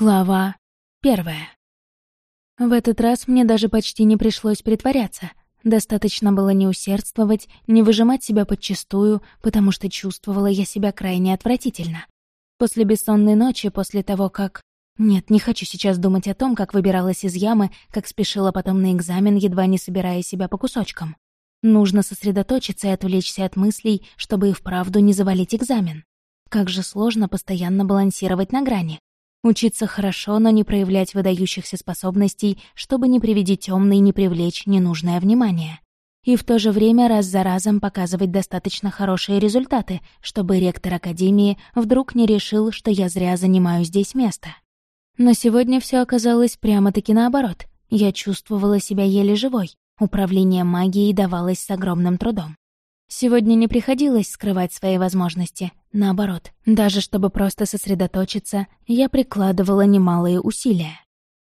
Глава первая. В этот раз мне даже почти не пришлось притворяться. Достаточно было не усердствовать, не выжимать себя подчистую, потому что чувствовала я себя крайне отвратительно. После бессонной ночи, после того, как... Нет, не хочу сейчас думать о том, как выбиралась из ямы, как спешила потом на экзамен, едва не собирая себя по кусочкам. Нужно сосредоточиться и отвлечься от мыслей, чтобы и вправду не завалить экзамен. Как же сложно постоянно балансировать на грани. Учиться хорошо, но не проявлять выдающихся способностей, чтобы не приведить темный, не привлечь ненужное внимание. И в то же время раз за разом показывать достаточно хорошие результаты, чтобы ректор Академии вдруг не решил, что я зря занимаю здесь место. Но сегодня все оказалось прямо-таки наоборот. Я чувствовала себя еле живой. Управление магией давалось с огромным трудом. Сегодня не приходилось скрывать свои возможности. Наоборот, даже чтобы просто сосредоточиться, я прикладывала немалые усилия.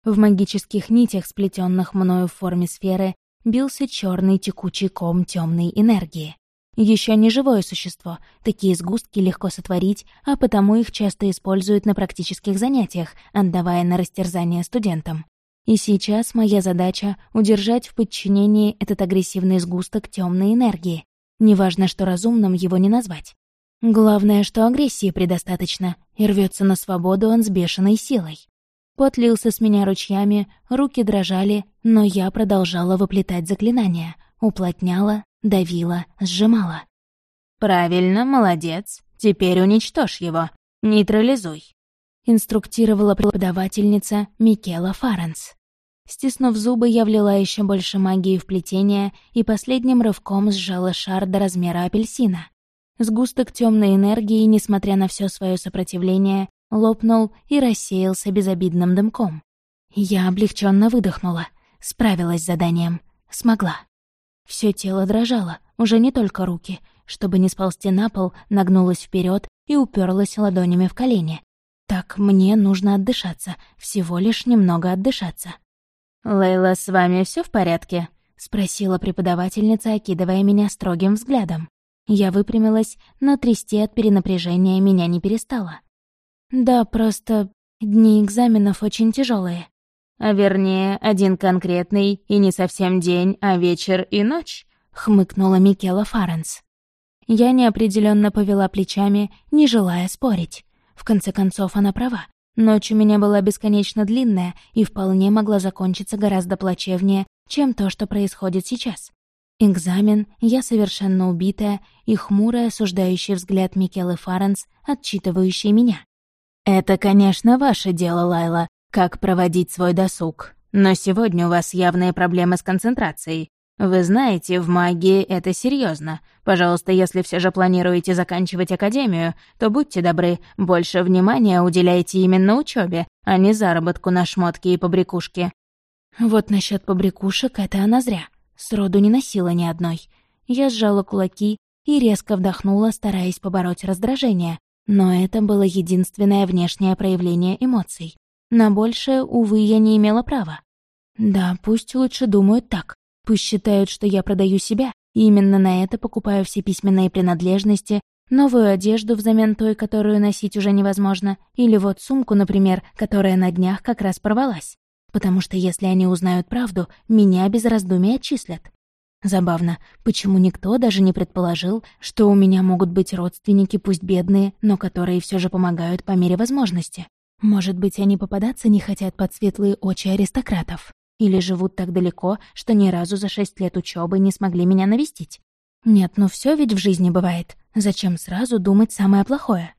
В магических нитях, сплетенных мною в форме сферы, бился черный текучий ком темной энергии. Еще не живое существо, такие сгустки легко сотворить, а потому их часто используют на практических занятиях, отдавая на растерзание студентам. И сейчас моя задача — удержать в подчинении этот агрессивный сгусток темной энергии, Неважно, что разумным его не назвать. Главное, что агрессии предостаточно, и рвется на свободу он с бешеной силой. Пот лился с меня ручьями, руки дрожали, но я продолжала выплетать заклинания, уплотняла, давила, сжимала. «Правильно, молодец. Теперь уничтожь его. Нейтрализуй», — инструктировала преподавательница Микела Фаренс. Стиснув зубы, я влила еще больше магии в плетение и последним рывком сжала шар до размера апельсина. Сгусток темной энергии, несмотря на все свое сопротивление, лопнул и рассеялся безобидным дымком. Я облегченно выдохнула, справилась с заданием, смогла. Все тело дрожало, уже не только руки. Чтобы не сползти на пол, нагнулась вперед и уперлась ладонями в колени. Так мне нужно отдышаться, всего лишь немного отдышаться. «Лейла, с вами все в порядке?» — спросила преподавательница, окидывая меня строгим взглядом. Я выпрямилась, но трясти от перенапряжения меня не перестала. «Да, просто дни экзаменов очень тяжелые. «А вернее, один конкретный, и не совсем день, а вечер и ночь», — хмыкнула Микела Фаренс. Я неопределенно повела плечами, не желая спорить. В конце концов, она права. Ночь у меня была бесконечно длинная и вполне могла закончиться гораздо плачевнее, чем то, что происходит сейчас. Экзамен, я совершенно убитая и хмурый осуждающий взгляд Микелы Фаренс, отчитывающий меня. «Это, конечно, ваше дело, Лайла, как проводить свой досуг. Но сегодня у вас явные проблемы с концентрацией. Вы знаете, в магии это серьезно. Пожалуйста, если все же планируете заканчивать академию, то будьте добры, больше внимания уделяйте именно учебе, а не заработку на шмотки и побрякушки. Вот насчет побрякушек это она зря. Сроду не носила ни одной. Я сжала кулаки и резко вдохнула, стараясь побороть раздражение. Но это было единственное внешнее проявление эмоций. На большее, увы, я не имела права. Да, пусть лучше думают так. Пусть считают, что я продаю себя, именно на это покупаю все письменные принадлежности, новую одежду взамен той, которую носить уже невозможно, или вот сумку, например, которая на днях как раз порвалась. Потому что если они узнают правду, меня без раздумий отчислят. Забавно, почему никто даже не предположил, что у меня могут быть родственники, пусть бедные, но которые все же помогают по мере возможности. Может быть, они попадаться не хотят под светлые очи аристократов. Или живут так далеко, что ни разу за шесть лет учебы не смогли меня навестить? Нет, ну все ведь в жизни бывает. Зачем сразу думать самое плохое?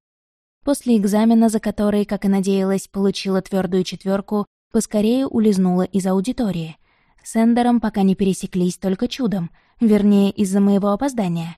После экзамена, за который, как и надеялась, получила твердую четверку, поскорее улизнула из аудитории. С Эндером пока не пересеклись только чудом, вернее, из-за моего опоздания.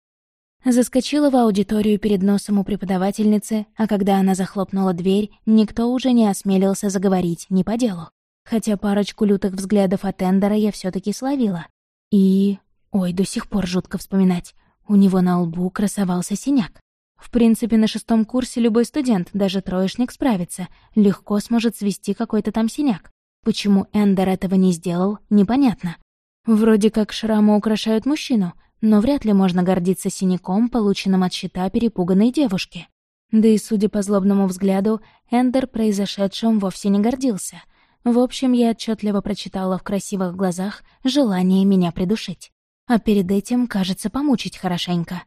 Заскочила в аудиторию перед носом у преподавательницы, а когда она захлопнула дверь, никто уже не осмелился заговорить ни по делу. Хотя парочку лютых взглядов от Эндера я все таки словила. И... Ой, до сих пор жутко вспоминать. У него на лбу красовался синяк. В принципе, на шестом курсе любой студент, даже троечник, справится. Легко сможет свести какой-то там синяк. Почему Эндер этого не сделал, непонятно. Вроде как шрамы украшают мужчину, но вряд ли можно гордиться синяком, полученным от щита перепуганной девушки. Да и, судя по злобному взгляду, Эндер произошедшим вовсе не гордился. В общем, я отчетливо прочитала в красивых глазах желание меня придушить. А перед этим, кажется, помучить хорошенько.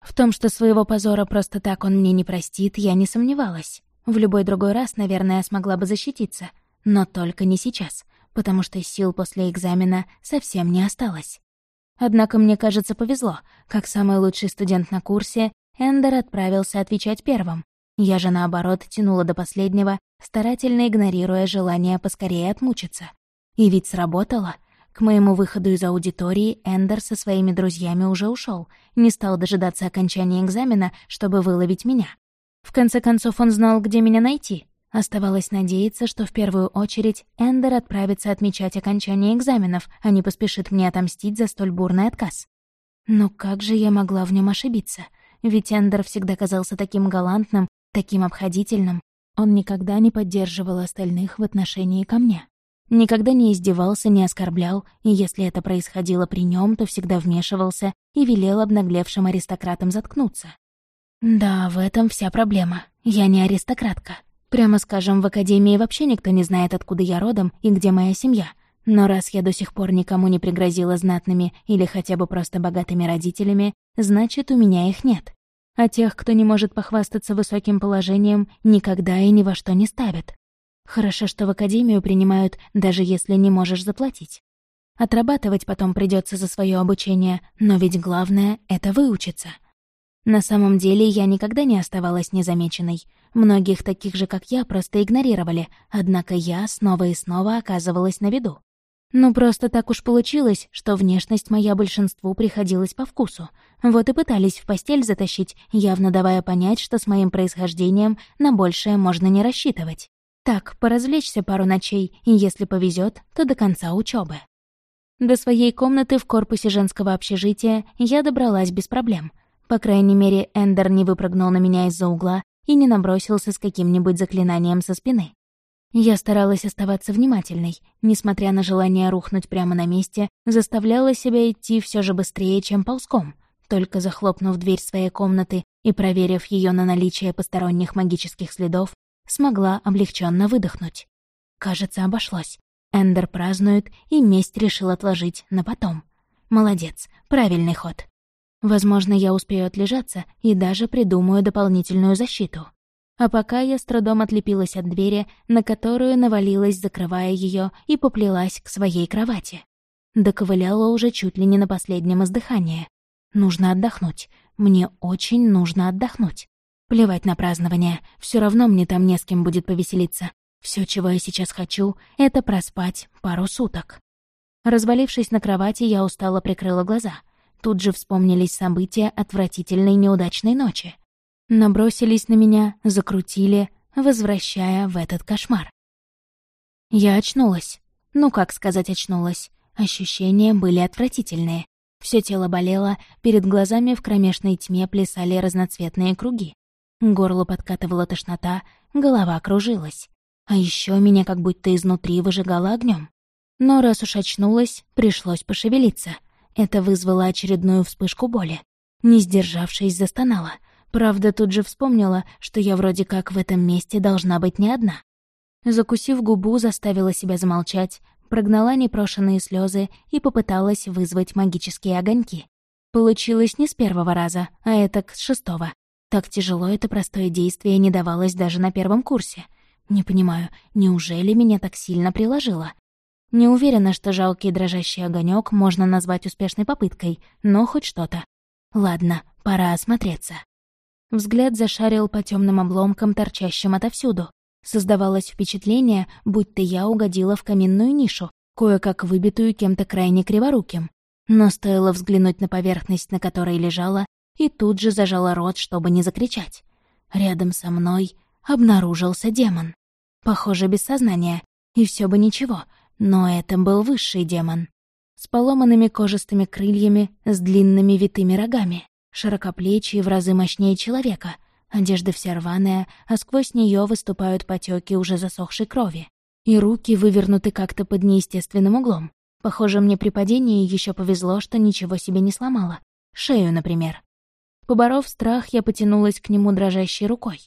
В том, что своего позора просто так он мне не простит, я не сомневалась. В любой другой раз, наверное, смогла бы защититься. Но только не сейчас, потому что сил после экзамена совсем не осталось. Однако мне, кажется, повезло. Как самый лучший студент на курсе, Эндер отправился отвечать первым. Я же, наоборот, тянула до последнего, старательно игнорируя желание поскорее отмучиться. И ведь сработало. К моему выходу из аудитории Эндер со своими друзьями уже ушел, не стал дожидаться окончания экзамена, чтобы выловить меня. В конце концов, он знал, где меня найти. Оставалось надеяться, что в первую очередь Эндер отправится отмечать окончание экзаменов, а не поспешит мне отомстить за столь бурный отказ. Но как же я могла в нем ошибиться? Ведь Эндер всегда казался таким галантным, таким обходительным. Он никогда не поддерживал остальных в отношении ко мне. Никогда не издевался, не оскорблял, и если это происходило при нем, то всегда вмешивался и велел обнаглевшим аристократам заткнуться. Да, в этом вся проблема. Я не аристократка. Прямо скажем, в академии вообще никто не знает, откуда я родом и где моя семья. Но раз я до сих пор никому не пригрозила знатными или хотя бы просто богатыми родителями, значит, у меня их нет. А тех, кто не может похвастаться высоким положением, никогда и ни во что не ставят. Хорошо, что в академию принимают, даже если не можешь заплатить. Отрабатывать потом придется за свое обучение, но ведь главное — это выучиться. На самом деле я никогда не оставалась незамеченной. Многих таких же, как я, просто игнорировали, однако я снова и снова оказывалась на виду. Ну, просто так уж получилось, что внешность моя большинству приходилась по вкусу. Вот и пытались в постель затащить, явно давая понять, что с моим происхождением на большее можно не рассчитывать. Так, поразвлечься пару ночей, и если повезет, то до конца учебы. До своей комнаты в корпусе женского общежития я добралась без проблем. По крайней мере, Эндер не выпрыгнул на меня из-за угла и не набросился с каким-нибудь заклинанием со спины. Я старалась оставаться внимательной, несмотря на желание рухнуть прямо на месте, заставляла себя идти все же быстрее, чем ползком. Только захлопнув дверь своей комнаты и проверив ее на наличие посторонних магических следов, смогла облегченно выдохнуть. Кажется, обошлось. Эндер празднует, и месть решил отложить на потом. Молодец, правильный ход. Возможно, я успею отлежаться и даже придумаю дополнительную защиту. А пока я с трудом отлепилась от двери, на которую навалилась, закрывая ее, и поплелась к своей кровати. Доковыляла уже чуть ли не на последнем издыхании. Нужно отдохнуть. Мне очень нужно отдохнуть. Плевать на празднование, все равно мне там не с кем будет повеселиться. Все, чего я сейчас хочу, это проспать пару суток. Развалившись на кровати, я устало прикрыла глаза. Тут же вспомнились события отвратительной неудачной ночи. Набросились на меня, закрутили, возвращая в этот кошмар. Я очнулась. Ну, как сказать, очнулась. Ощущения были отвратительные. Все тело болело, перед глазами в кромешной тьме плясали разноцветные круги. Горло подкатывала тошнота, голова кружилась. А еще меня как будто изнутри выжигало огнем. Но раз уж очнулась, пришлось пошевелиться. Это вызвало очередную вспышку боли. Не сдержавшись, застонала. Правда, тут же вспомнила, что я вроде как в этом месте должна быть не одна. Закусив губу, заставила себя замолчать, прогнала непрошенные слезы и попыталась вызвать магические огоньки. Получилось не с первого раза, а это с шестого. Так тяжело это простое действие не давалось даже на первом курсе. Не понимаю, неужели меня так сильно приложило? Не уверена, что жалкий дрожащий огонек можно назвать успешной попыткой, но хоть что-то. Ладно, пора осмотреться. Взгляд зашарил по темным обломкам, торчащим отовсюду. Создавалось впечатление, будто я угодила в каминную нишу, кое-как выбитую кем-то крайне криворуким. Но стоило взглянуть на поверхность, на которой лежала, и тут же зажала рот, чтобы не закричать. Рядом со мной обнаружился демон. Похоже, без сознания, и все бы ничего, но это был высший демон. С поломанными кожистыми крыльями, с длинными витыми рогами, широкоплечий в разы мощнее человека, одежда вся рваная, а сквозь нее выступают потеки уже засохшей крови. И руки вывернуты как-то под неестественным углом. Похоже, мне при падении еще повезло, что ничего себе не сломало. Шею, например. Поборов страх, я потянулась к нему дрожащей рукой.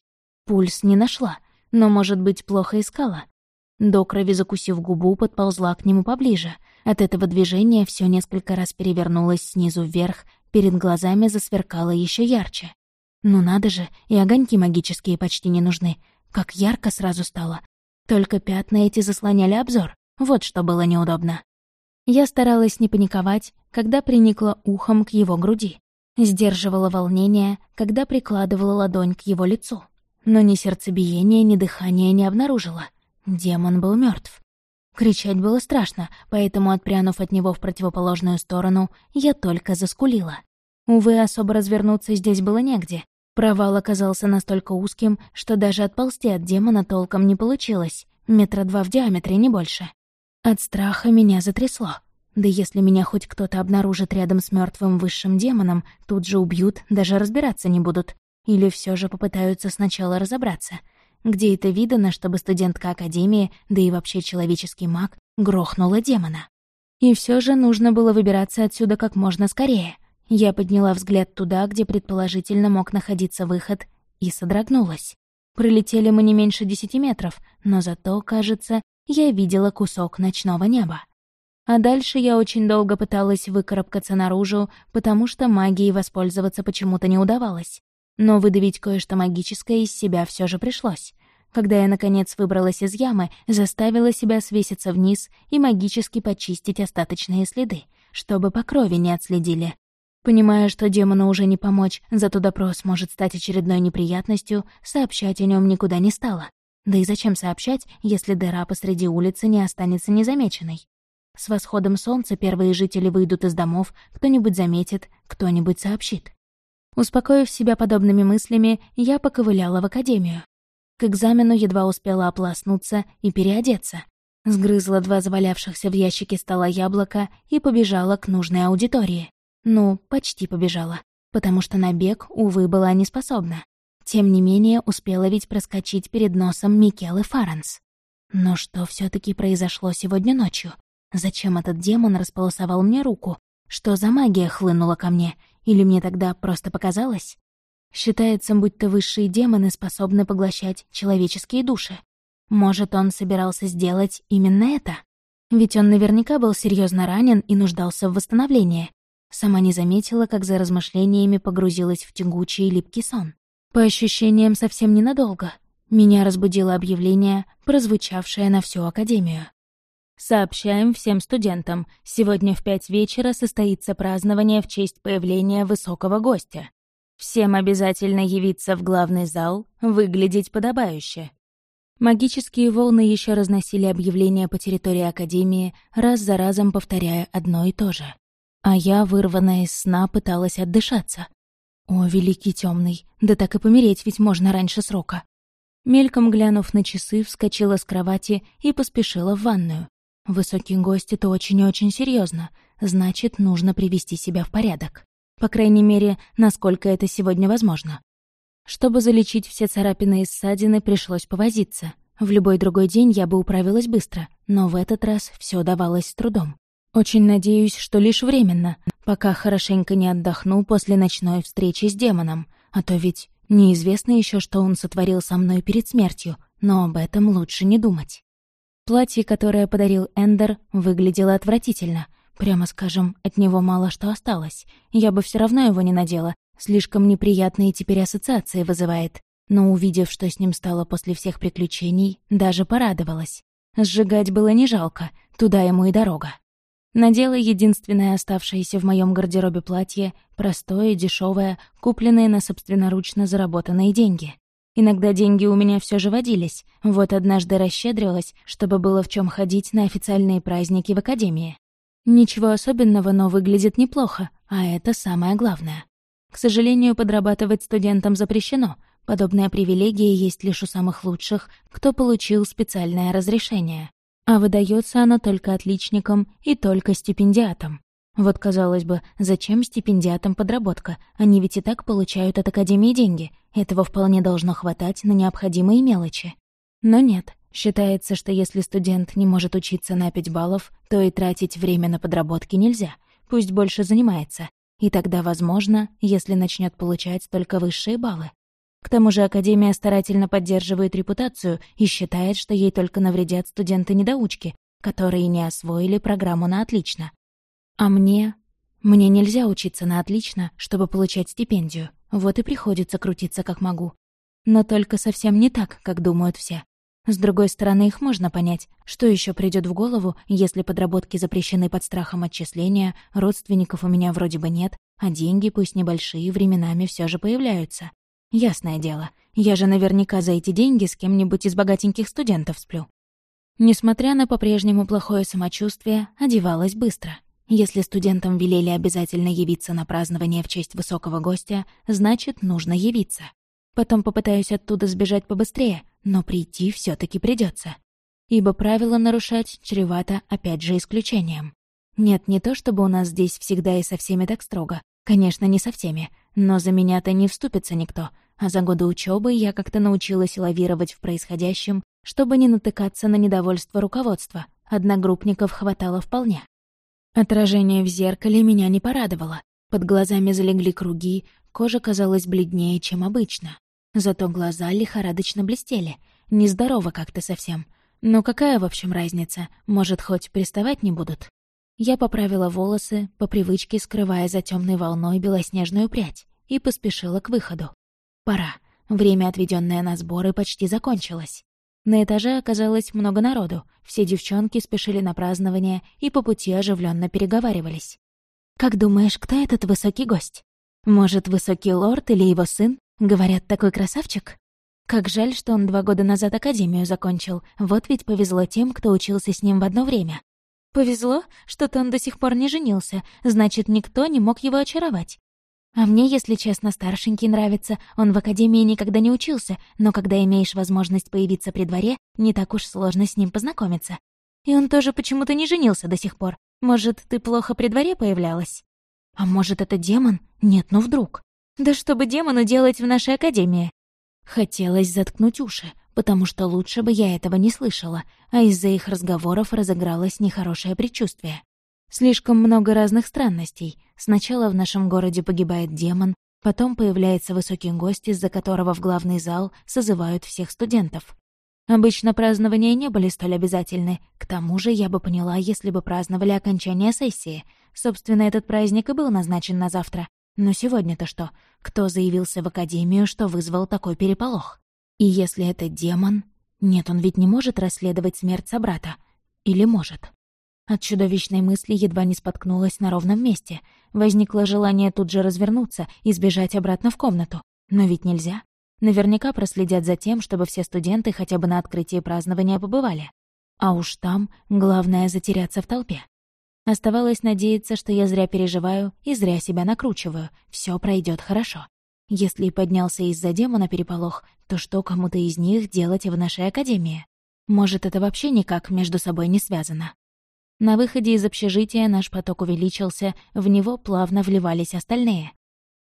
Пульс не нашла, но, может быть, плохо искала. До крови закусив губу, подползла к нему поближе. От этого движения все несколько раз перевернулось снизу вверх, перед глазами засверкало еще ярче. Ну надо же, и огоньки магические почти не нужны. Как ярко сразу стало. Только пятна эти заслоняли обзор. Вот что было неудобно. Я старалась не паниковать, когда приникла ухом к его груди. Сдерживала волнение, когда прикладывала ладонь к его лицу. Но ни сердцебиения, ни дыхания не обнаружила. Демон был мертв. Кричать было страшно, поэтому, отпрянув от него в противоположную сторону, я только заскулила. Увы, особо развернуться здесь было негде. Провал оказался настолько узким, что даже отползти от демона толком не получилось. Метра два в диаметре, не больше. От страха меня затрясло. Да если меня хоть кто-то обнаружит рядом с мертвым высшим демоном, тут же убьют, даже разбираться не будут. Или все же попытаются сначала разобраться. Где это видано, чтобы студентка Академии, да и вообще человеческий маг, грохнула демона? И все же нужно было выбираться отсюда как можно скорее. Я подняла взгляд туда, где предположительно мог находиться выход, и содрогнулась. Пролетели мы не меньше десяти метров, но зато, кажется, я видела кусок ночного неба. А дальше я очень долго пыталась выкарабкаться наружу, потому что магией воспользоваться почему-то не удавалось. Но выдавить кое-что магическое из себя все же пришлось. Когда я, наконец, выбралась из ямы, заставила себя свеситься вниз и магически почистить остаточные следы, чтобы по крови не отследили. Понимая, что демону уже не помочь, зато допрос может стать очередной неприятностью, сообщать о нем никуда не стала. Да и зачем сообщать, если дыра посреди улицы не останется незамеченной? С восходом солнца первые жители выйдут из домов, кто-нибудь заметит, кто-нибудь сообщит. Успокоив себя подобными мыслями, я поковыляла в академию. К экзамену едва успела ополоснуться и переодеться. Сгрызла два завалявшихся в ящике стола яблока и побежала к нужной аудитории. Ну, почти побежала, потому что на бег, увы, была не способна. Тем не менее, успела ведь проскочить перед носом Микелы Фаренс. Но что все таки произошло сегодня ночью? Зачем этот демон располосовал мне руку? Что за магия хлынула ко мне? Или мне тогда просто показалось? Считается, будто высшие демоны способны поглощать человеческие души. Может, он собирался сделать именно это? Ведь он наверняка был серьезно ранен и нуждался в восстановлении. Сама не заметила, как за размышлениями погрузилась в тягучий и липкий сон. По ощущениям, совсем ненадолго. Меня разбудило объявление, прозвучавшее на всю Академию. Сообщаем всем студентам, сегодня в пять вечера состоится празднование в честь появления высокого гостя. Всем обязательно явиться в главный зал, выглядеть подобающе. Магические волны еще разносили объявления по территории Академии, раз за разом повторяя одно и то же. А я, вырванная из сна, пыталась отдышаться. О, великий темный, да так и помереть ведь можно раньше срока. Мельком глянув на часы, вскочила с кровати и поспешила в ванную. Высокий гость — это очень и очень серьезно, значит, нужно привести себя в порядок. По крайней мере, насколько это сегодня возможно. Чтобы залечить все царапины и ссадины, пришлось повозиться. В любой другой день я бы управилась быстро, но в этот раз все давалось с трудом. Очень надеюсь, что лишь временно, пока хорошенько не отдохну после ночной встречи с демоном, а то ведь неизвестно еще, что он сотворил со мной перед смертью, но об этом лучше не думать. Платье, которое подарил Эндер, выглядело отвратительно. Прямо скажем, от него мало что осталось. Я бы все равно его не надела. Слишком неприятные теперь ассоциации вызывает. Но увидев, что с ним стало после всех приключений, даже порадовалась. Сжигать было не жалко, туда ему и дорога. Надела единственное оставшееся в моем гардеробе платье, простое, дешевое, купленное на собственноручно заработанные деньги. Иногда деньги у меня все же водились. Вот однажды расщедрилась, чтобы было в чем ходить на официальные праздники в академии. Ничего особенного, но выглядит неплохо, а это самое главное. К сожалению, подрабатывать студентам запрещено. Подобная привилегия есть лишь у самых лучших, кто получил специальное разрешение. А выдается оно только отличникам и только стипендиатам. Вот, казалось бы, зачем стипендиатам подработка? Они ведь и так получают от Академии деньги. Этого вполне должно хватать на необходимые мелочи. Но нет. Считается, что если студент не может учиться на 5 баллов, то и тратить время на подработки нельзя. Пусть больше занимается. и тогда, возможно, если начнет получать только высшие баллы. К тому же Академия старательно поддерживает репутацию и считает, что ей только навредят студенты-недоучки, которые не освоили программу на отлично. А мне... Мне нельзя учиться на отлично, чтобы получать стипендию, вот и приходится крутиться как могу. Но только совсем не так, как думают все. С другой стороны, их можно понять, что еще придет в голову, если подработки запрещены под страхом отчисления, родственников у меня вроде бы нет, а деньги, пусть небольшие, временами все же появляются. Ясное дело, я же наверняка за эти деньги с кем-нибудь из богатеньких студентов сплю. Несмотря на по-прежнему плохое самочувствие, одевалась быстро. Если студентам велели обязательно явиться на празднование в честь высокого гостя, значит, нужно явиться. Потом попытаюсь оттуда сбежать побыстрее, но прийти все таки придется, Ибо правила нарушать чревато опять же исключением. Нет, не то чтобы у нас здесь всегда и со всеми так строго. Конечно, не со всеми. Но за меня-то не вступится никто, а за годы учебы я как-то научилась лавировать в происходящем, чтобы не натыкаться на недовольство руководства. Одногруппников хватало вполне. Отражение в зеркале меня не порадовало. Под глазами залегли круги, кожа казалась бледнее, чем обычно. Зато глаза лихорадочно блестели. Нездорово как-то совсем. Но какая, в общем, разница? Может, хоть приставать не будут? Я поправила волосы, по привычке скрывая за темной волной белоснежную прядь, и поспешила к выходу. Пора. Время, отведенное на сборы, почти закончилось. На этаже оказалось много народу, все девчонки спешили на празднование и по пути оживленно переговаривались. «Как думаешь, кто этот высокий гость? Может, высокий лорд или его сын? Говорят, такой красавчик?» Как жаль, что он два года назад академию закончил. Вот ведь повезло тем, кто учился с ним в одно время. Повезло, что-то он до сих пор не женился, значит, никто не мог его очаровать. А мне, если честно, старшенький нравится. Он в академии никогда не учился, но когда имеешь возможность появиться при дворе, не так уж сложно с ним познакомиться. И он тоже почему-то не женился до сих пор. Может, ты плохо при дворе появлялась? А может, это демон? Нет, ну вдруг. Да что бы демону делать в нашей академии? Хотелось заткнуть уши, потому что лучше бы я этого не слышала, а из-за их разговоров разыгралось нехорошее предчувствие. Слишком много разных странностей. Сначала в нашем городе погибает демон, потом появляется высокий гость, из-за которого в главный зал созывают всех студентов. Обычно празднования не были столь обязательны, к тому же я бы поняла, если бы праздновали окончание сессии. Собственно, этот праздник и был назначен на завтра. Но сегодня-то что? Кто заявился в академию, что вызвал такой переполох? И если это демон... Нет, он ведь не может расследовать смерть собрата. Или может? От чудовищной мысли едва не споткнулась на ровном месте. Возникло желание тут же развернуться и сбежать обратно в комнату. Но ведь нельзя. Наверняка проследят за тем, чтобы все студенты хотя бы на открытии празднования побывали. А уж там главное затеряться в толпе. Оставалось надеяться, что я зря переживаю и зря себя накручиваю. Все пройдет хорошо. Если и поднялся из-за демона переполох, то что кому-то из них делать в нашей академии? Может, это вообще никак между собой не связано? На выходе из общежития наш поток увеличился, в него плавно вливались остальные.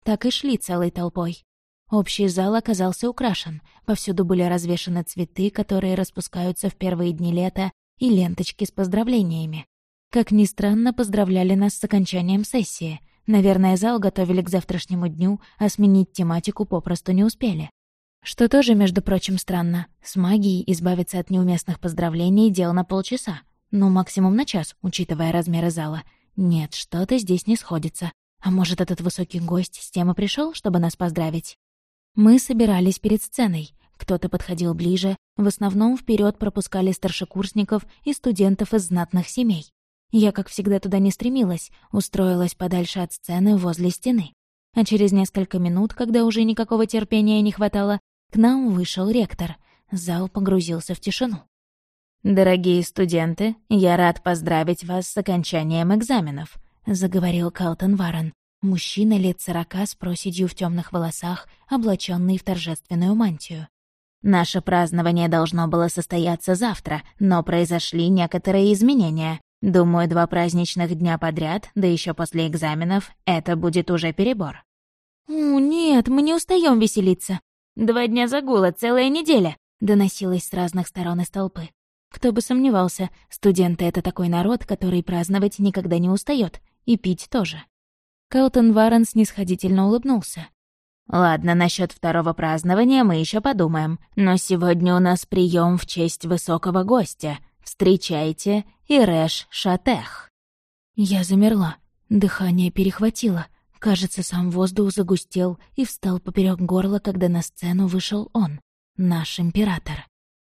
Так и шли целой толпой. Общий зал оказался украшен, повсюду были развешаны цветы, которые распускаются в первые дни лета, и ленточки с поздравлениями. Как ни странно, поздравляли нас с окончанием сессии. Наверное, зал готовили к завтрашнему дню, а сменить тематику попросту не успели. Что тоже, между прочим, странно. С магией избавиться от неуместных поздравлений — дело на полчаса. Ну, максимум на час, учитывая размеры зала. Нет, что-то здесь не сходится. А может, этот высокий гость с тем и пришел, чтобы нас поздравить? Мы собирались перед сценой. Кто-то подходил ближе, в основном вперед пропускали старшекурсников и студентов из знатных семей. Я, как всегда, туда не стремилась, устроилась подальше от сцены возле стены. А через несколько минут, когда уже никакого терпения не хватало, к нам вышел ректор. Зал погрузился в тишину. «Дорогие студенты, я рад поздравить вас с окончанием экзаменов», — заговорил Калтон Варен. Мужчина лет сорока с проседью в темных волосах, облаченный в торжественную мантию. «Наше празднование должно было состояться завтра, но произошли некоторые изменения. Думаю, два праздничных дня подряд, да еще после экзаменов, это будет уже перебор. «О, нет, мы не устаем веселиться. Два дня загула, целая неделя», — доносилось с разных сторон из толпы. Кто бы сомневался, студенты — это такой народ, который праздновать никогда не устает, и пить тоже. Каутон Варен снисходительно улыбнулся. «Ладно, насчет второго празднования мы еще подумаем, но сегодня у нас прием в честь высокого гостя. Встречайте, Ирэш Шатех». Я замерла, дыхание перехватило. Кажется, сам воздух загустел и встал поперек горла, когда на сцену вышел он, наш император.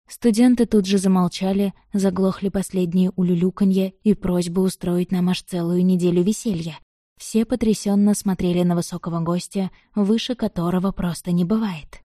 Студенты тут же замолчали, заглохли последние улюлюканье и просьбы устроить нам аж целую неделю веселья. Все потрясенно смотрели на высокого гостя, выше которого просто не бывает.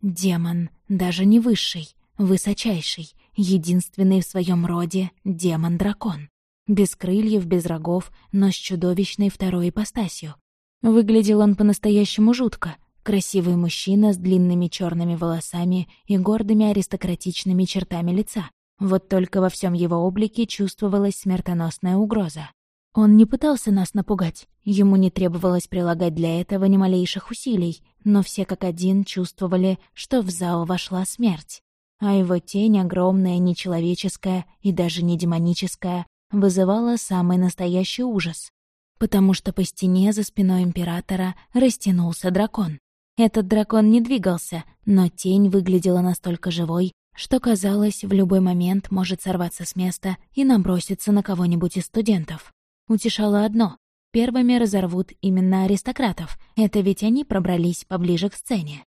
Демон, даже не высший, высочайший, единственный в своем роде демон-дракон. Без крыльев, без рогов, но с чудовищной второй ипостасью. Выглядел он по-настоящему жутко. Красивый мужчина с длинными черными волосами и гордыми аристократичными чертами лица. Вот только во всем его облике чувствовалась смертоносная угроза. Он не пытался нас напугать, ему не требовалось прилагать для этого ни малейших усилий, но все как один чувствовали, что в зал вошла смерть. А его тень, огромная, нечеловеческая и даже не демоническая, вызывала самый настоящий ужас. Потому что по стене за спиной императора растянулся дракон. Этот дракон не двигался, но тень выглядела настолько живой, что, казалось, в любой момент может сорваться с места и наброситься на кого-нибудь из студентов. Утешало одно — первыми разорвут именно аристократов, это ведь они пробрались поближе к сцене.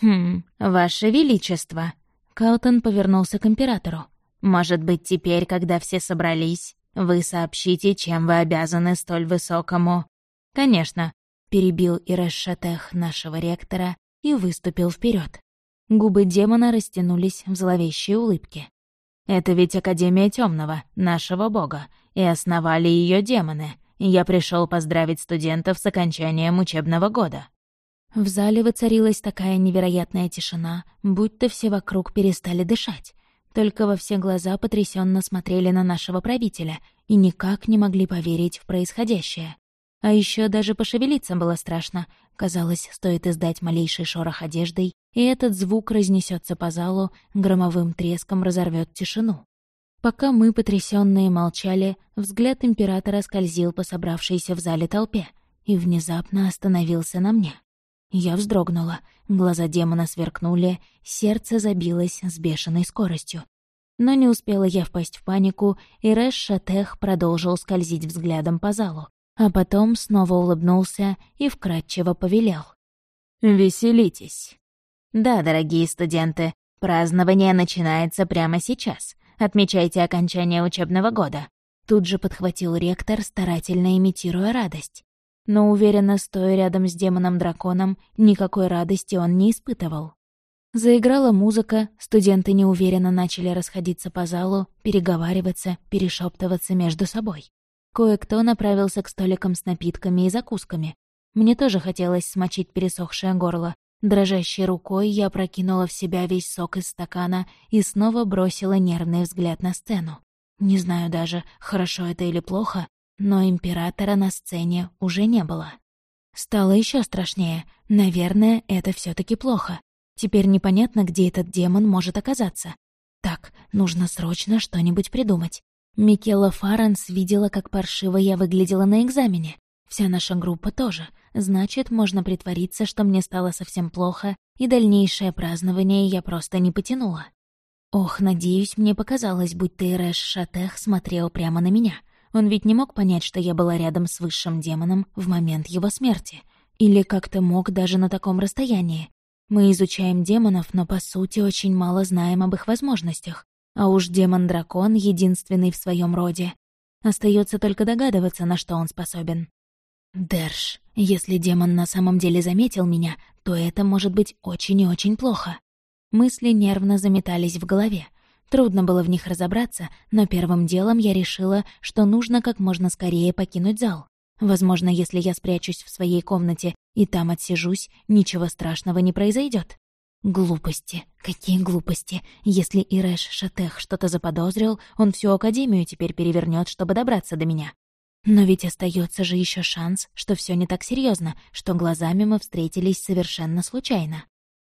«Хм, Ваше Величество!» Каутон повернулся к императору. «Может быть, теперь, когда все собрались, вы сообщите, чем вы обязаны столь высокому...» «Конечно», — перебил Ирэш Шатех нашего ректора и выступил вперед. Губы демона растянулись в зловещей улыбке. «Это ведь Академия Темного, нашего бога, и основали ее демоны. Я пришел поздравить студентов с окончанием учебного года». В зале воцарилась такая невероятная тишина, будто все вокруг перестали дышать. Только во все глаза потрясенно смотрели на нашего правителя и никак не могли поверить в происходящее. А еще даже пошевелиться было страшно. Казалось, стоит издать малейший шорох одеждой, и этот звук разнесется по залу, громовым треском разорвет тишину. Пока мы, потрясенные, молчали, взгляд императора скользил по собравшейся в зале толпе и внезапно остановился на мне. Я вздрогнула, глаза демона сверкнули, сердце забилось с бешеной скоростью. Но не успела я впасть в панику, и Рэш Шатех продолжил скользить взглядом по залу, а потом снова улыбнулся и вкратчиво повелел. «Веселитесь». «Да, дорогие студенты, празднование начинается прямо сейчас. Отмечайте окончание учебного года». Тут же подхватил ректор, старательно имитируя радость. Но, уверенно, стоя рядом с демоном-драконом, никакой радости он не испытывал. Заиграла музыка, студенты неуверенно начали расходиться по залу, переговариваться, перешептываться между собой. Кое-кто направился к столикам с напитками и закусками. Мне тоже хотелось смочить пересохшее горло, Дрожащей рукой я прокинула в себя весь сок из стакана и снова бросила нервный взгляд на сцену. Не знаю даже, хорошо это или плохо, но императора на сцене уже не было. Стало еще страшнее. Наверное, это все таки плохо. Теперь непонятно, где этот демон может оказаться. Так, нужно срочно что-нибудь придумать. Микела Фаренс видела, как паршиво я выглядела на экзамене. Вся наша группа тоже. Значит, можно притвориться, что мне стало совсем плохо, и дальнейшее празднование я просто не потянула. Ох, надеюсь, мне показалось, будто Ирэш Шатех смотрел прямо на меня. Он ведь не мог понять, что я была рядом с высшим демоном в момент его смерти. Или как-то мог даже на таком расстоянии. Мы изучаем демонов, но по сути очень мало знаем об их возможностях. А уж демон-дракон единственный в своем роде. Остается только догадываться, на что он способен. Дерш, если демон на самом деле заметил меня, то это может быть очень и очень плохо. Мысли нервно заметались в голове. Трудно было в них разобраться, но первым делом я решила, что нужно как можно скорее покинуть зал. Возможно, если я спрячусь в своей комнате и там отсижусь, ничего страшного не произойдет. Глупости. Какие глупости. Если Ирэш Шатех что-то заподозрил, он всю Академию теперь перевернет, чтобы добраться до меня. Но ведь остается же еще шанс, что все не так серьезно, что глазами мы встретились совершенно случайно.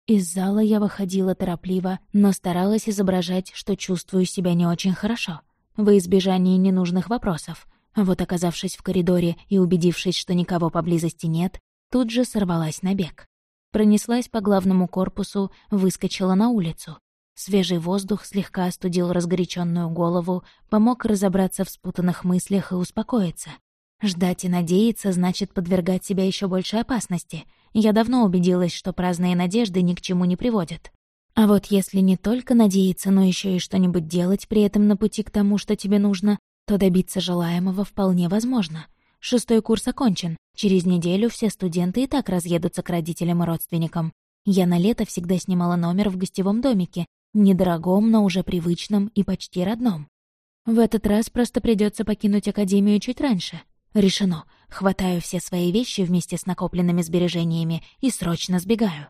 Из зала я выходила торопливо, но старалась изображать, что чувствую себя не очень хорошо, во избежание ненужных вопросов. Вот оказавшись в коридоре и убедившись, что никого поблизости нет, тут же сорвалась на бег. Пронеслась по главному корпусу, выскочила на улицу. Свежий воздух слегка остудил разгоряченную голову, помог разобраться в спутанных мыслях и успокоиться. Ждать и надеяться значит подвергать себя еще большей опасности. Я давно убедилась, что праздные надежды ни к чему не приводят. А вот если не только надеяться, но еще и что-нибудь делать при этом на пути к тому, что тебе нужно, то добиться желаемого вполне возможно. Шестой курс окончен. Через неделю все студенты и так разъедутся к родителям и родственникам. Я на лето всегда снимала номер в гостевом домике, недорогом, но уже привычном и почти родном. В этот раз просто придется покинуть академию чуть раньше. Решено. Хватаю все свои вещи вместе с накопленными сбережениями и срочно сбегаю.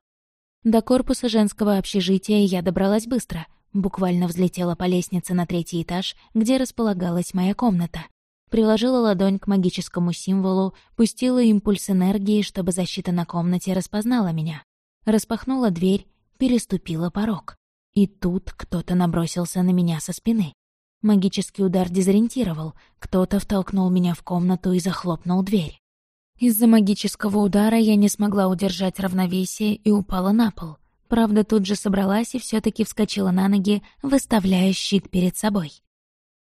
До корпуса женского общежития я добралась быстро. Буквально взлетела по лестнице на третий этаж, где располагалась моя комната приложила ладонь к магическому символу, пустила импульс энергии, чтобы защита на комнате распознала меня. Распахнула дверь, переступила порог. И тут кто-то набросился на меня со спины. Магический удар дезориентировал, кто-то втолкнул меня в комнату и захлопнул дверь. Из-за магического удара я не смогла удержать равновесие и упала на пол. Правда, тут же собралась и все таки вскочила на ноги, выставляя щит перед собой.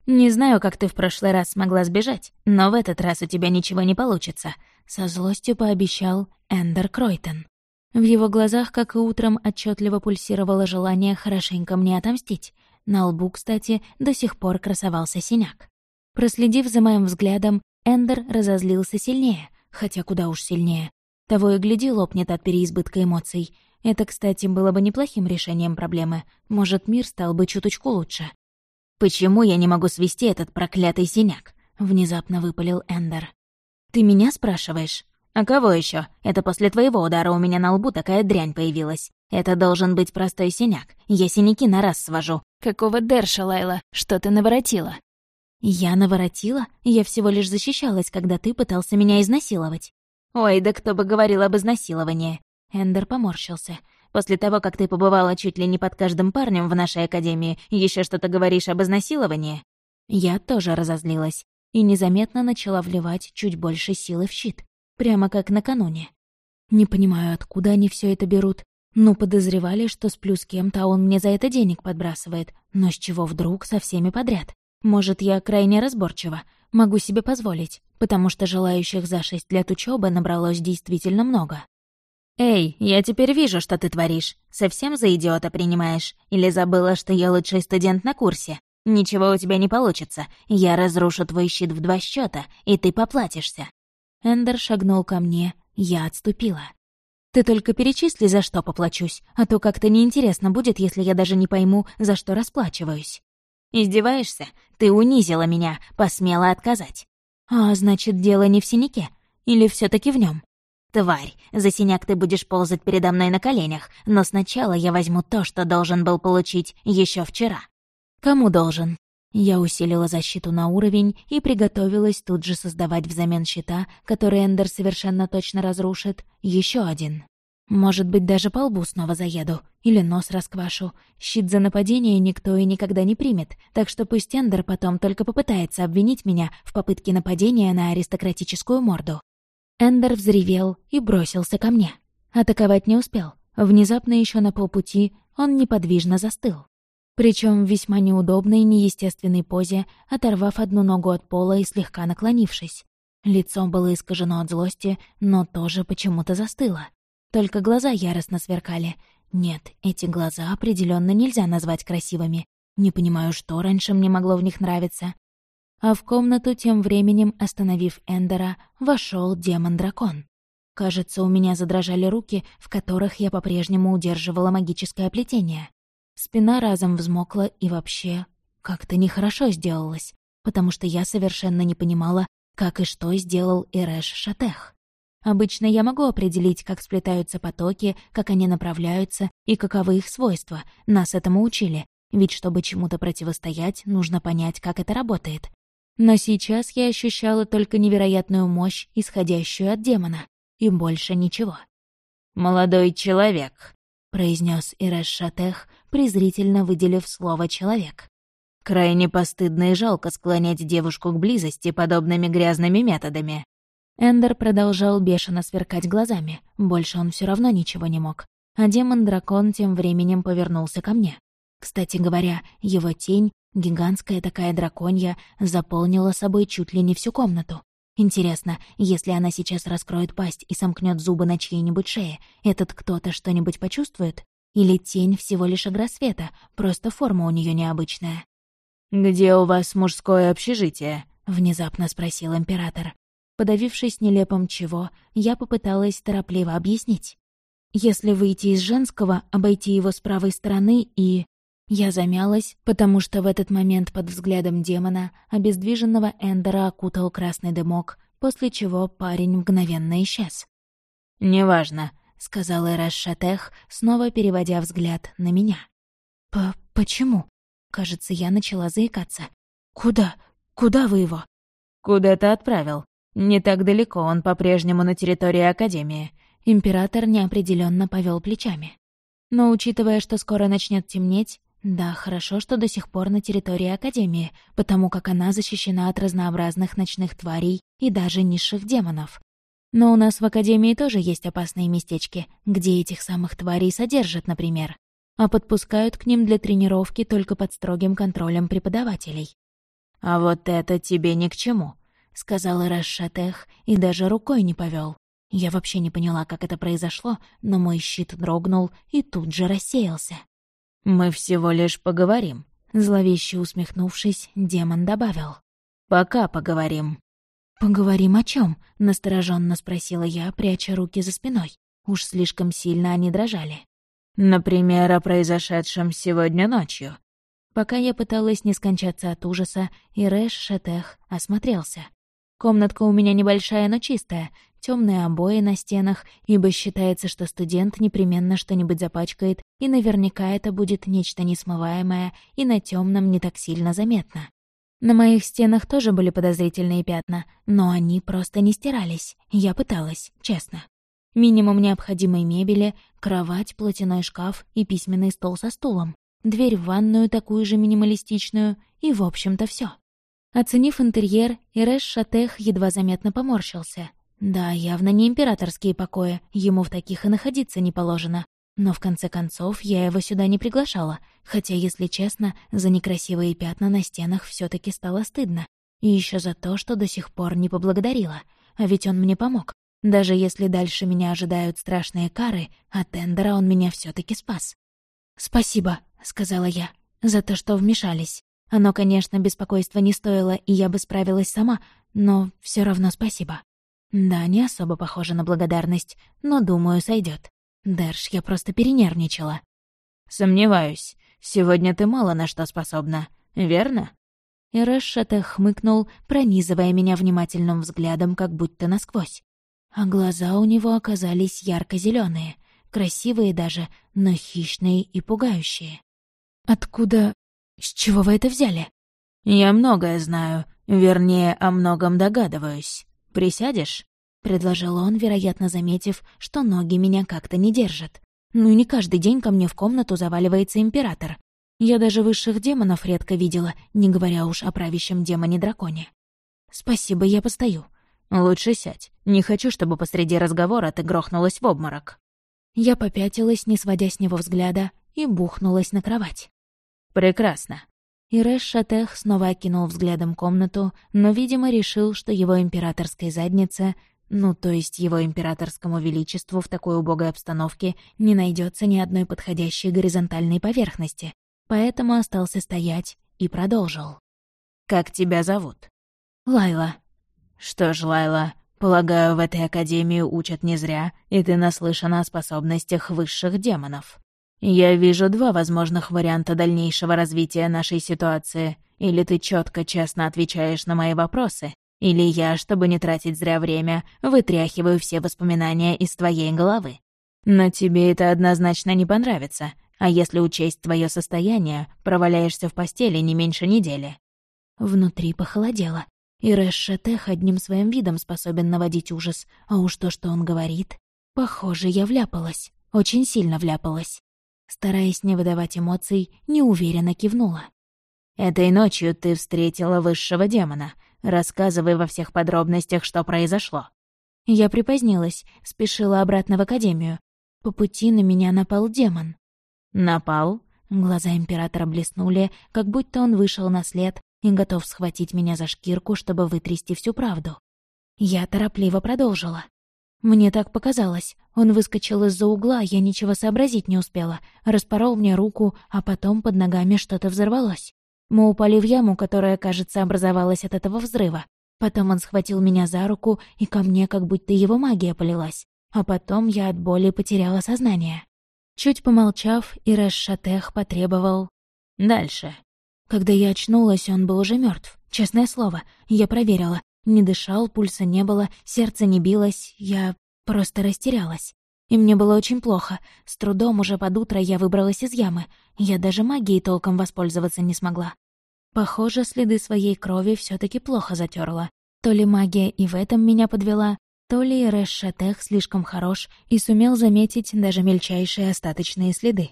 «Не знаю, как ты в прошлый раз смогла сбежать, но в этот раз у тебя ничего не получится», — со злостью пообещал Эндер Кройтон. В его глазах, как и утром, отчетливо пульсировало желание хорошенько мне отомстить. На лбу, кстати, до сих пор красовался синяк. Проследив за моим взглядом, Эндер разозлился сильнее, хотя куда уж сильнее. Того и гляди, лопнет от переизбытка эмоций. Это, кстати, было бы неплохим решением проблемы. Может, мир стал бы чуточку лучше. «Почему я не могу свести этот проклятый синяк?» — внезапно выпалил Эндер. «Ты меня спрашиваешь? А кого еще? Это после твоего удара у меня на лбу такая дрянь появилась. Это должен быть простой синяк. Я синяки на раз свожу». «Какого Дерша, Лайла? Что ты наворотила?» «Я наворотила? Я всего лишь защищалась, когда ты пытался меня изнасиловать». «Ой, да кто бы говорил об изнасиловании?» Эндер поморщился. После того, как ты побывала чуть ли не под каждым парнем в нашей академии, еще что-то говоришь об изнасиловании?» Я тоже разозлилась и незаметно начала вливать чуть больше силы в щит, прямо как накануне. Не понимаю, откуда они все это берут. Ну, подозревали, что сплю с кем-то, а он мне за это денег подбрасывает. Но с чего вдруг со всеми подряд? Может, я крайне разборчива, могу себе позволить, потому что желающих за шесть лет учебы набралось действительно много. «Эй, я теперь вижу, что ты творишь. Совсем за идиота принимаешь? Или забыла, что я лучший студент на курсе? Ничего у тебя не получится. Я разрушу твой щит в два счета, и ты поплатишься». Эндер шагнул ко мне, я отступила. «Ты только перечисли, за что поплачусь, а то как-то неинтересно будет, если я даже не пойму, за что расплачиваюсь». «Издеваешься? Ты унизила меня, посмела отказать». «А, значит, дело не в синяке? Или все таки в нем? «Тварь, за синяк ты будешь ползать передо мной на коленях, но сначала я возьму то, что должен был получить еще вчера». «Кому должен?» Я усилила защиту на уровень и приготовилась тут же создавать взамен щита, который Эндер совершенно точно разрушит, еще один. Может быть, даже по лбу снова заеду. Или нос расквашу. Щит за нападение никто и никогда не примет, так что пусть Эндер потом только попытается обвинить меня в попытке нападения на аристократическую морду. Эндер взревел и бросился ко мне. Атаковать не успел. Внезапно еще на полпути он неподвижно застыл. Причем в весьма неудобной, неестественной позе, оторвав одну ногу от пола и слегка наклонившись. Лицо было искажено от злости, но тоже почему-то застыло. Только глаза яростно сверкали. Нет, эти глаза определенно нельзя назвать красивыми. Не понимаю, что раньше мне могло в них нравиться а в комнату тем временем, остановив Эндера, вошел демон-дракон. Кажется, у меня задрожали руки, в которых я по-прежнему удерживала магическое плетение. Спина разом взмокла и вообще как-то нехорошо сделалось, потому что я совершенно не понимала, как и что сделал Ирэш Шатех. Обычно я могу определить, как сплетаются потоки, как они направляются и каковы их свойства. Нас этому учили. Ведь чтобы чему-то противостоять, нужно понять, как это работает. Но сейчас я ощущала только невероятную мощь, исходящую от демона, и больше ничего. «Молодой человек», — произнес Ирэш Шатех, презрительно выделив слово «человек». Крайне постыдно и жалко склонять девушку к близости подобными грязными методами. Эндер продолжал бешено сверкать глазами, больше он все равно ничего не мог. А демон-дракон тем временем повернулся ко мне. Кстати говоря, его тень, гигантская такая драконья, заполнила собой чуть ли не всю комнату. Интересно, если она сейчас раскроет пасть и сомкнет зубы на чьей-нибудь шее, этот кто-то что-нибудь почувствует? Или тень всего лишь игра света, просто форма у нее необычная? «Где у вас мужское общежитие?» — внезапно спросил император. Подавившись нелепым чего, я попыталась торопливо объяснить. «Если выйти из женского, обойти его с правой стороны и...» Я замялась, потому что в этот момент под взглядом демона обездвиженного Эндера окутал красный дымок, после чего парень мгновенно исчез. «Неважно», — сказал Эраш Шатех, снова переводя взгляд на меня. «П «Почему?» Кажется, я начала заикаться. «Куда? Куда вы его?» «Куда ты отправил? Не так далеко, он по-прежнему на территории Академии». Император неопределенно повел плечами. Но учитывая, что скоро начнет темнеть, да, хорошо, что до сих пор на территории Академии, потому как она защищена от разнообразных ночных тварей и даже низших демонов. Но у нас в Академии тоже есть опасные местечки, где этих самых тварей содержат, например а подпускают к ним для тренировки только под строгим контролем преподавателей. «А вот это тебе ни к чему», — сказал Рашатех и даже рукой не повел. Я вообще не поняла, как это произошло, но мой щит дрогнул и тут же рассеялся. «Мы всего лишь поговорим», — зловеще усмехнувшись, демон добавил. «Пока поговорим». «Поговорим о чем? настороженно спросила я, пряча руки за спиной. Уж слишком сильно они дрожали. Например, о произошедшем сегодня ночью. Пока я пыталась не скончаться от ужаса, Ирэш Шетех осмотрелся. Комнатка у меня небольшая, но чистая, темные обои на стенах, ибо считается, что студент непременно что-нибудь запачкает, и наверняка это будет нечто несмываемое и на темном не так сильно заметно. На моих стенах тоже были подозрительные пятна, но они просто не стирались. Я пыталась, честно. Минимум необходимой мебели, кровать, платяной шкаф и письменный стол со стулом, дверь в ванную такую же минималистичную и, в общем-то, все. Оценив интерьер, Ирэш Шатех едва заметно поморщился. Да, явно не императорские покои, ему в таких и находиться не положено. Но в конце концов я его сюда не приглашала, хотя, если честно, за некрасивые пятна на стенах все таки стало стыдно. И еще за то, что до сих пор не поблагодарила. А ведь он мне помог. Даже если дальше меня ожидают страшные кары, от Эндера он меня все таки спас. «Спасибо», — сказала я, — «за то, что вмешались. Оно, конечно, беспокойства не стоило, и я бы справилась сама, но все равно спасибо». Да, не особо похоже на благодарность, но, думаю, сойдет. Дерш, я просто перенервничала. «Сомневаюсь. Сегодня ты мало на что способна, верно?» И Рэшета хмыкнул, пронизывая меня внимательным взглядом, как будто насквозь а глаза у него оказались ярко зеленые красивые даже, но хищные и пугающие. «Откуда... с чего вы это взяли?» «Я многое знаю, вернее, о многом догадываюсь. Присядешь?» — предложил он, вероятно, заметив, что ноги меня как-то не держат. Ну и не каждый день ко мне в комнату заваливается император. Я даже высших демонов редко видела, не говоря уж о правящем демоне-драконе. «Спасибо, я постою», «Лучше сядь. Не хочу, чтобы посреди разговора ты грохнулась в обморок». Я попятилась, не сводя с него взгляда, и бухнулась на кровать. «Прекрасно». Ирэш Шатех снова окинул взглядом комнату, но, видимо, решил, что его императорской заднице, ну, то есть его императорскому величеству в такой убогой обстановке, не найдется ни одной подходящей горизонтальной поверхности, поэтому остался стоять и продолжил. «Как тебя зовут?» «Лайла», «Что ж, Лайла, полагаю, в этой академии учат не зря, и ты наслышана о способностях высших демонов. Я вижу два возможных варианта дальнейшего развития нашей ситуации. Или ты четко, честно отвечаешь на мои вопросы, или я, чтобы не тратить зря время, вытряхиваю все воспоминания из твоей головы. Но тебе это однозначно не понравится, а если учесть твое состояние, проваляешься в постели не меньше недели». Внутри похолодело. И Рэшетех одним своим видом способен наводить ужас, а уж то, что он говорит... Похоже, я вляпалась, очень сильно вляпалась. Стараясь не выдавать эмоций, неуверенно кивнула. Этой ночью ты встретила высшего демона. Рассказывай во всех подробностях, что произошло». Я припозднилась, спешила обратно в академию. По пути на меня напал демон. «Напал?» Глаза императора блеснули, как будто он вышел на след и готов схватить меня за шкирку, чтобы вытрясти всю правду. Я торопливо продолжила. Мне так показалось. Он выскочил из-за угла, я ничего сообразить не успела. Распорол мне руку, а потом под ногами что-то взорвалось. Мы упали в яму, которая, кажется, образовалась от этого взрыва. Потом он схватил меня за руку, и ко мне как будто его магия полилась. А потом я от боли потеряла сознание. Чуть помолчав, Ирэш Шатех потребовал... «Дальше». Когда я очнулась, он был уже мертв. Честное слово, я проверила. Не дышал, пульса не было, сердце не билось, я просто растерялась. И мне было очень плохо. С трудом уже под утро я выбралась из ямы. Я даже магией толком воспользоваться не смогла. Похоже, следы своей крови все таки плохо затерла. То ли магия и в этом меня подвела, то ли Рэш Шатех слишком хорош и сумел заметить даже мельчайшие остаточные следы.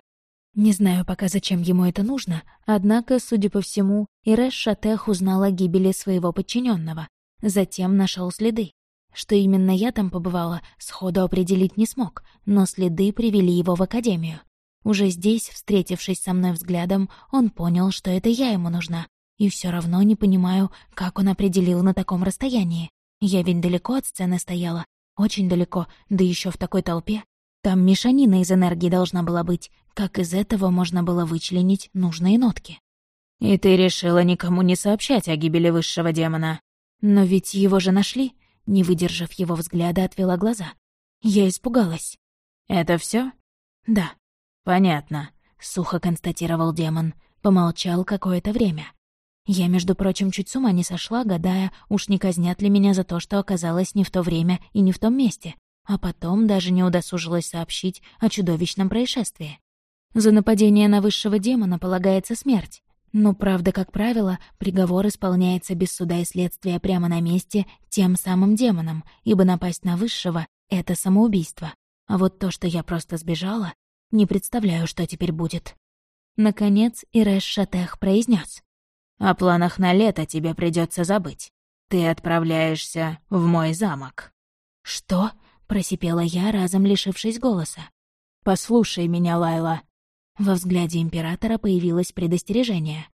Не знаю пока, зачем ему это нужно, однако, судя по всему, Ирэш Шатех узнал о гибели своего подчиненного. Затем нашел следы. Что именно я там побывала, сходу определить не смог, но следы привели его в академию. Уже здесь, встретившись со мной взглядом, он понял, что это я ему нужна. И все равно не понимаю, как он определил на таком расстоянии. Я ведь далеко от сцены стояла. Очень далеко, да еще в такой толпе. Там мешанина из энергии должна была быть. Как из этого можно было вычленить нужные нотки? «И ты решила никому не сообщать о гибели высшего демона?» «Но ведь его же нашли. Не выдержав его взгляда, отвела глаза. Я испугалась. «Это все? «Да». «Понятно», — сухо констатировал демон. Помолчал какое-то время. Я, между прочим, чуть с ума не сошла, гадая, уж не казнят ли меня за то, что оказалась не в то время и не в том месте, а потом даже не удосужилась сообщить о чудовищном происшествии. За нападение на высшего демона полагается смерть, но, правда, как правило, приговор исполняется без суда и следствия прямо на месте тем самым демоном, ибо напасть на высшего — это самоубийство. А вот то, что я просто сбежала, не представляю, что теперь будет. Наконец, Ирэш Шатех произнес: «О планах на лето тебе придется забыть. Ты отправляешься в мой замок». «Что?» — просипела я, разом лишившись голоса. «Послушай меня, Лайла. Во взгляде императора появилось предостережение.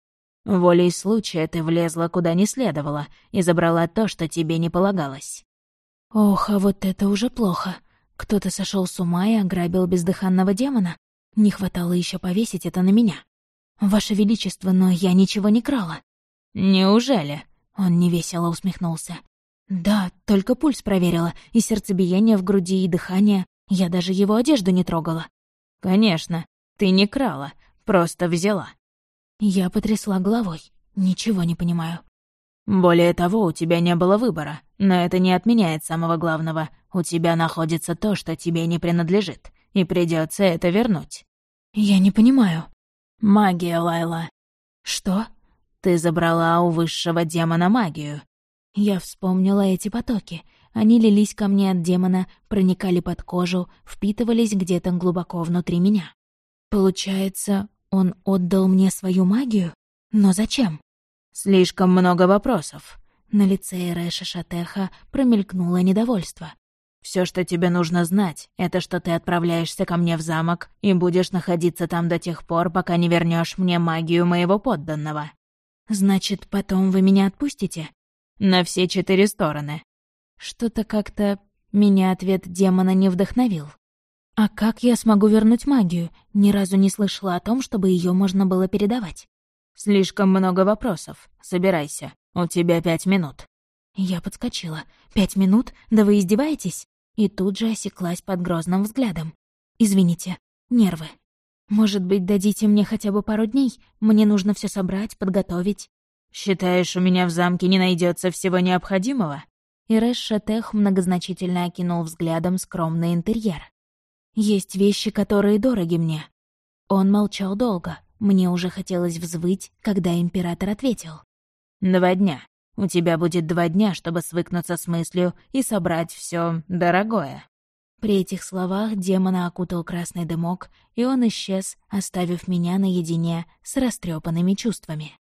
«Волей случая ты влезла куда не следовало и забрала то, что тебе не полагалось». «Ох, а вот это уже плохо. Кто-то сошел с ума и ограбил бездыханного демона. Не хватало еще повесить это на меня. Ваше Величество, но я ничего не крала». «Неужели?» — он невесело усмехнулся. «Да, только пульс проверила, и сердцебиение в груди, и дыхание. Я даже его одежду не трогала». «Конечно. Ты не крала, просто взяла». Я потрясла головой. Ничего не понимаю. «Более того, у тебя не было выбора, но это не отменяет самого главного. У тебя находится то, что тебе не принадлежит, и придется это вернуть». «Я не понимаю». «Магия, Лайла». «Что?» «Ты забрала у высшего демона магию». Я вспомнила эти потоки. Они лились ко мне от демона, проникали под кожу, впитывались где-то глубоко внутри меня. Получается, он отдал мне свою магию? Но зачем? Слишком много вопросов. На лице Эрэша Шатеха промелькнуло недовольство. Все, что тебе нужно знать, это что ты отправляешься ко мне в замок и будешь находиться там до тех пор, пока не вернешь мне магию моего подданного. Значит, потом вы меня отпустите? На все четыре стороны. Что-то как-то меня ответ демона не вдохновил. А как я смогу вернуть магию? Ни разу не слышала о том, чтобы ее можно было передавать. Слишком много вопросов. Собирайся. У тебя пять минут. Я подскочила. Пять минут? Да вы издеваетесь? И тут же осеклась под грозным взглядом. Извините, нервы. Может быть, дадите мне хотя бы пару дней? Мне нужно все собрать, подготовить. Считаешь, у меня в замке не найдется всего необходимого? Ирэш Шатех многозначительно окинул взглядом скромный интерьер. Есть вещи, которые дороги мне». Он молчал долго. Мне уже хотелось взвыть, когда император ответил. «Два дня. У тебя будет два дня, чтобы свыкнуться с мыслью и собрать все дорогое». При этих словах демона окутал красный дымок, и он исчез, оставив меня наедине с растрепанными чувствами.